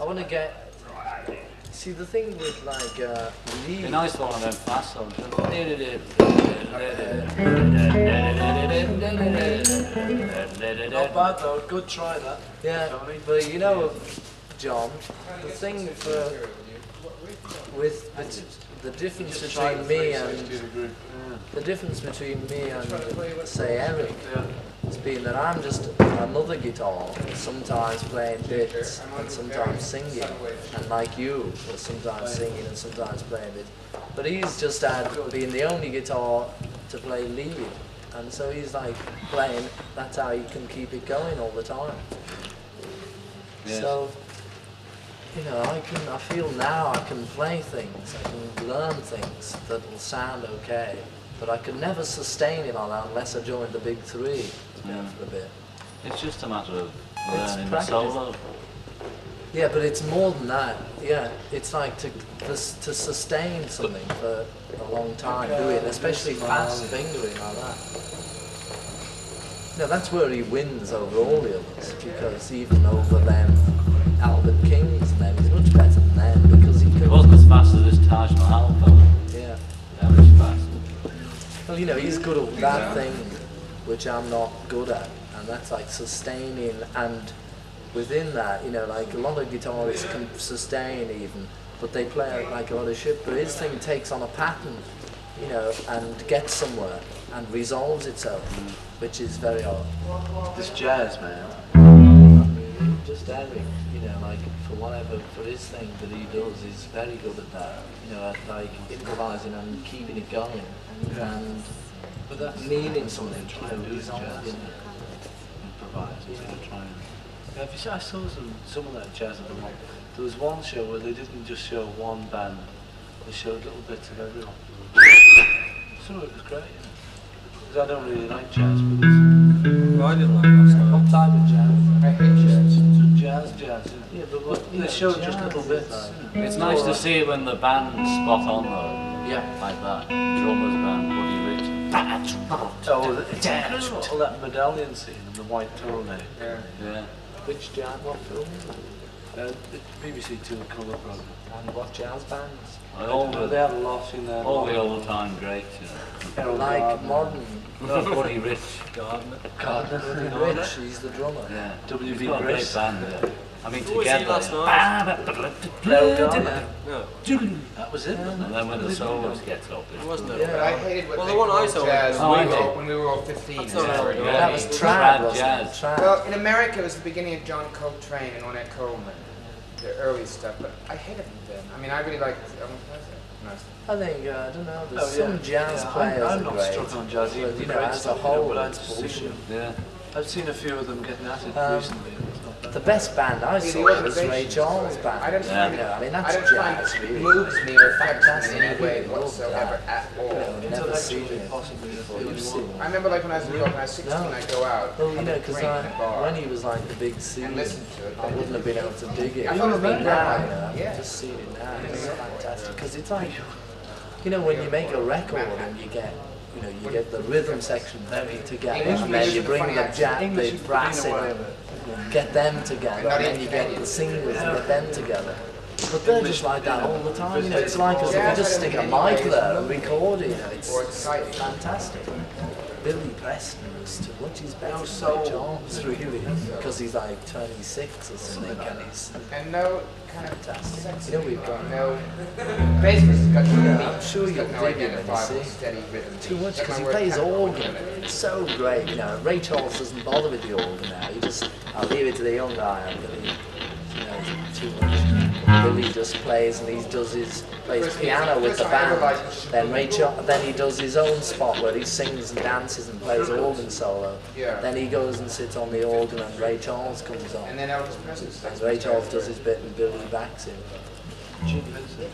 I want to get. See the thing with like uh, lead. nice one of them fast songs. Not bad though, good try that. Yeah, but you know, John, the thing for with bet- the difference between me and the difference between me and say Eric been that I'm just another guitar, sometimes playing bits and sometimes singing, and like you, sometimes singing and sometimes playing bits. But he's just had being the only guitar to play lead, and so he's like playing. That's how he can keep it going all the time. Yes. So, you know, I can. I feel now I can play things. I can learn things that will sound okay. But I could never sustain it on that unless I joined the big three Yeah. for a bit. It's just a matter of It's learning the solo. Yeah, but it's more than that. Yeah, it's like to to, to sustain something for a long time, do it, especially fast fingering like that. No, that's where he wins over all the others because even over them, Albert Kings and them, he's much better than them because he It can. wasn't as fast as this Taj Mahal fella. Yeah. That was fast. Well, you know, he's good at that thing, which I'm not good at, and that's like sustaining. And within that, you know, like a lot of guitarists can sustain even, but they play like a lot of shit. But his thing takes on a pattern, you know, and gets somewhere and resolves itself, which is very odd. This jazz, man. Just Eric, you know, like for whatever, for his thing that he does, he's very good at that. You know, at like improvising and keeping it going and But that's meaning something. Try you know, and do he's on, jazz. you know. improvise. He's going to and. Yeah, if you see, I saw some some of that jazz at the moment. There was one show where they didn't just show one band; they showed little bits of everyone. So it was great. Because I don't really like jazz, but it's Well, I didn't like that style. What type of jazz? I hate jazz. it's jazz, jazz. Yeah, but what, you They know, showed just little bits. like- It's nice to see when the band's spot on though, Yeah. like that. Drummers band, Buddy Rich. Oh, it's incredible. All that medallion scene and the white turtleneck. Yeah. Yeah. Which jazz? What film? Uh, BBC Two, Colour program. And what jazz bands? All They the, had a lot in there. all the old time greats, you know. Harold Like Gardner, modern No, Buddy Rich. Gardner. Gardner Rich, he's the drummer. Yeah. W.B. He's a great band, yeah. I mean, Who was he together. last Harold Gardner. No, That was it, wasn't And then when the solos get up, it wasn't it. Yeah. But I hated what Well, they the one I saw jazz Oh, when, we were, when we were all 15. That's not and how it everything. goes. That was Trad trad, wasn't jazz. it? Trad. Well, in America, it was the beginning of John Coltrane and Ornette Coleman, the early stuff, but I hated them then. I mean, I really liked, um, what was I think, uh, I don't know, there's Oh, yeah. some jazz Yeah, players I'm, I'm not great. struck on jazz. But, you know, Great as a stuff, you know, whole, but I've it's seen, bullshit. Yeah. I've seen a few of them getting at it Um, recently. And it's not bad. The best band I Really, saw the was Ray organizations, Charles I band. don't Yeah. find You know, I mean, that's I don't find jazz, it really. moves me or affects me Fantastic. in any way whatsoever at all. You know, never seen it. possibly. You've seen want. I remember like when I was in New York, when I was 16, No. I'd go out, Well, you know, because drink in a bar. when he was like the big C, to it. I wouldn't have been able to dig it. I thought it was Even very now, you know, I Yeah. can just see it now. It's fantastic because it's like, you know, when you make a record and you get, you know, you get the rhythm section very together, English and then you bring the jazz, the brass in, get them together, and then you get the singers and get them together. But they're just like that all the time. You know, it's like as if you just stick a mic there and record it. You know, it's fantastic. Billy Preston is too much. He's better No than soul. Ray Charles, really, because he's like 26 or something, and he's And no kind of Fantastic. sexy, You know we've got- no, basically it's got no Yeah, beat, I'm sure it's you'll no dig it when you see. rhythm too much because he plays organ. It's so great, you know. Ray Charles doesn't bother with the organ now. He just, I'll leave it to the young guy. I believe, you know, too much. Billy just plays and he does his plays piano with the first I ever band. Then Ray Char- then he does his own spot where he sings and dances and plays organ solo. Then he goes and sits on the organ and Ray Charles comes on. And then Elvis Presley. Ray Charles does his bit and Billy backs him.